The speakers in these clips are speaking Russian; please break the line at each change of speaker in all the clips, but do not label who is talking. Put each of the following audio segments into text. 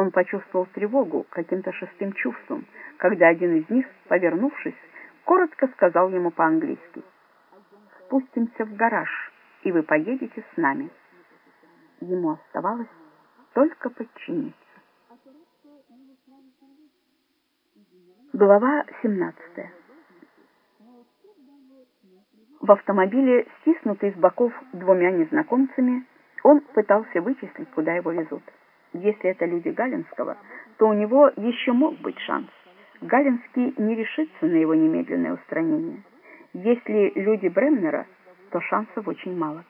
Он почувствовал тревогу каким-то шестым чувством, когда один из них, повернувшись, коротко сказал ему по-английски «Спустимся в гараж, и вы поедете с нами». Ему оставалось только подчиниться. Глава 17 В автомобиле, стиснутый с боков двумя незнакомцами, он пытался вычислить, куда его везут. Если это люди Галинского, то у него еще мог быть шанс. Галинский не решится на его немедленное устранение. Если люди Бремнера, то шансов очень мало.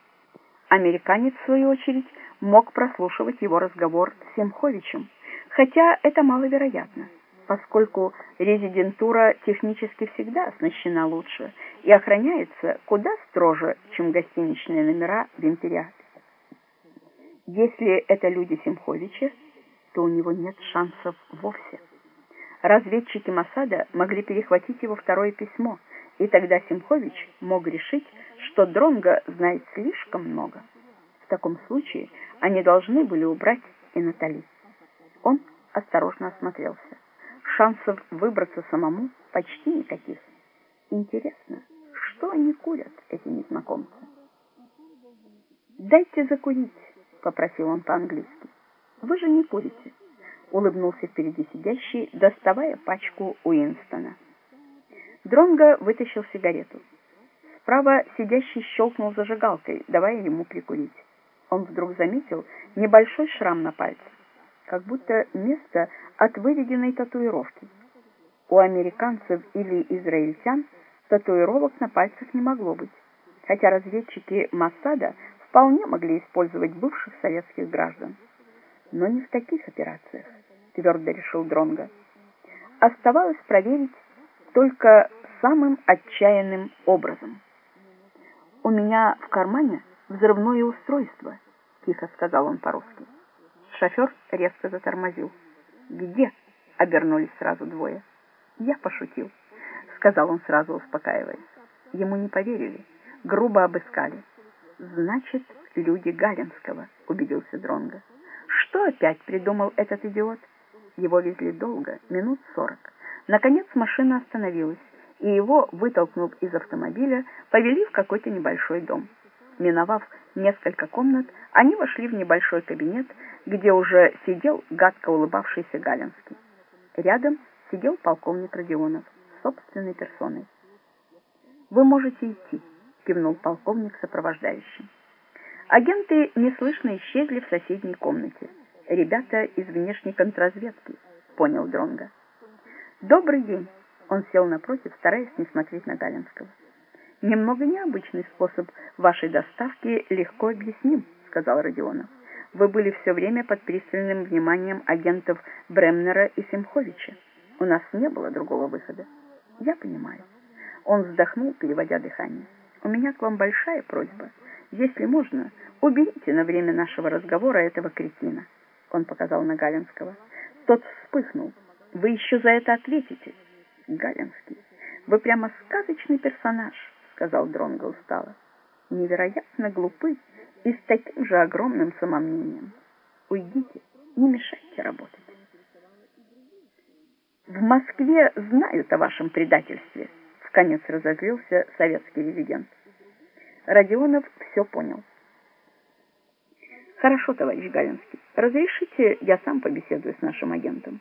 Американец, в свою очередь, мог прослушивать его разговор с Семховичем, хотя это маловероятно, поскольку резидентура технически всегда оснащена лучше и охраняется куда строже, чем гостиничные номера в Империале. Если это люди Семховича, то у него нет шансов вовсе. Разведчики Масада могли перехватить его второе письмо, и тогда Семхович мог решить, что Дронга знает слишком много. В таком случае они должны были убрать и Натали. Он осторожно осмотрелся. Шансов выбраться самому почти никаких. Интересно, что они курят, эти незнакомцы? «Дайте закурить», — попросил он по-английски. «Вы же не курите», — улыбнулся впереди сидящий, доставая пачку Уинстона. Дронго вытащил сигарету. Справа сидящий щелкнул зажигалкой, давая ему прикурить. Он вдруг заметил небольшой шрам на пальце, как будто место от выведенной татуировки. У американцев или израильтян татуировок на пальцах не могло быть, хотя разведчики Массада вполне могли использовать бывших советских граждан. Но не в таких операциях, твердо решил Дронга. Оставалось проверить только самым отчаянным образом. «У меня в кармане взрывное устройство», — тихо сказал он по-русски. Шофер резко затормозил. «Где?» — обернулись сразу двое. «Я пошутил», — сказал он сразу успокаиваясь. Ему не поверили, грубо обыскали. «Значит, люди Галинского», — убедился Дронга. «Что опять придумал этот идиот?» Его везли долго, минут сорок. Наконец машина остановилась, и его, вытолкнув из автомобиля, повели в какой-то небольшой дом. Миновав несколько комнат, они вошли в небольшой кабинет, где уже сидел гадко улыбавшийся Галинский. Рядом сидел полковник Родионов, собственной персоной. «Вы можете идти», кивнул полковник сопровождающий. Агенты неслышно исчезли в соседней комнате. Ребята из внешней контрразведки, понял Дронга. Добрый день. Он сел напротив, стараясь не смотреть на Галинского. Немного необычный способ вашей доставки легко объясним, сказал Родионов. Вы были все время под пристальным вниманием агентов Бремнера и Семховича. У нас не было другого выхода. Я понимаю. Он вздохнул, переводя дыхание. У меня к вам большая просьба. Если можно, уберите на время нашего разговора этого кретина. Он показал на Галинского. Тот вспыхнул. Вы еще за это ответите. Галинский, вы прямо сказочный персонаж, сказал Дронго устало. Невероятно глупы и с таким же огромным самомнением. Уйдите, не мешайте работать. В Москве знают о вашем предательстве. Вконец разозлился советский резидент. Родионов все понял. «Хорошо, товарищ Галинский. Разрешите, я сам побеседую с нашим агентом».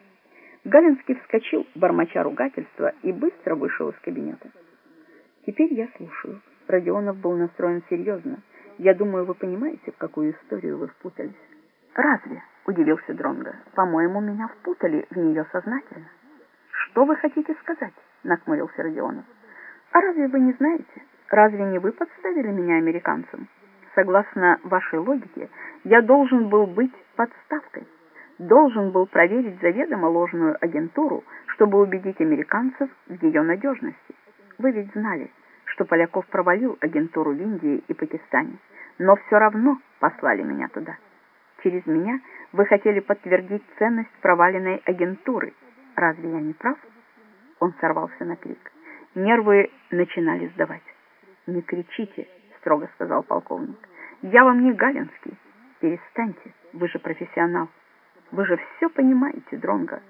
Галинский вскочил, бормоча ругательства, и быстро вышел из кабинета. «Теперь я слушаю». Родионов был настроен серьезно. «Я думаю, вы понимаете, в какую историю вы впутались». «Разве?» — удивился Дронго. «По-моему, меня впутали в нее сознательно». «Что вы хотите сказать?» — нахмурился Родионов. А разве вы не знаете? Разве не вы подставили меня американцам? Согласно вашей логике, я должен был быть подставкой. Должен был проверить заведомо ложную агентуру, чтобы убедить американцев в ее надежности. Вы ведь знали, что Поляков провалил агентуру в Индии и Пакистане, но все равно послали меня туда. Через меня вы хотели подтвердить ценность проваленной агентуры. Разве я не прав? Он сорвался на крик. Нервы начинали сдавать. «Не кричите», — строго сказал полковник. «Я вам не Галинский. Перестаньте, вы же профессионал». Вы же все понимаете, Дронго.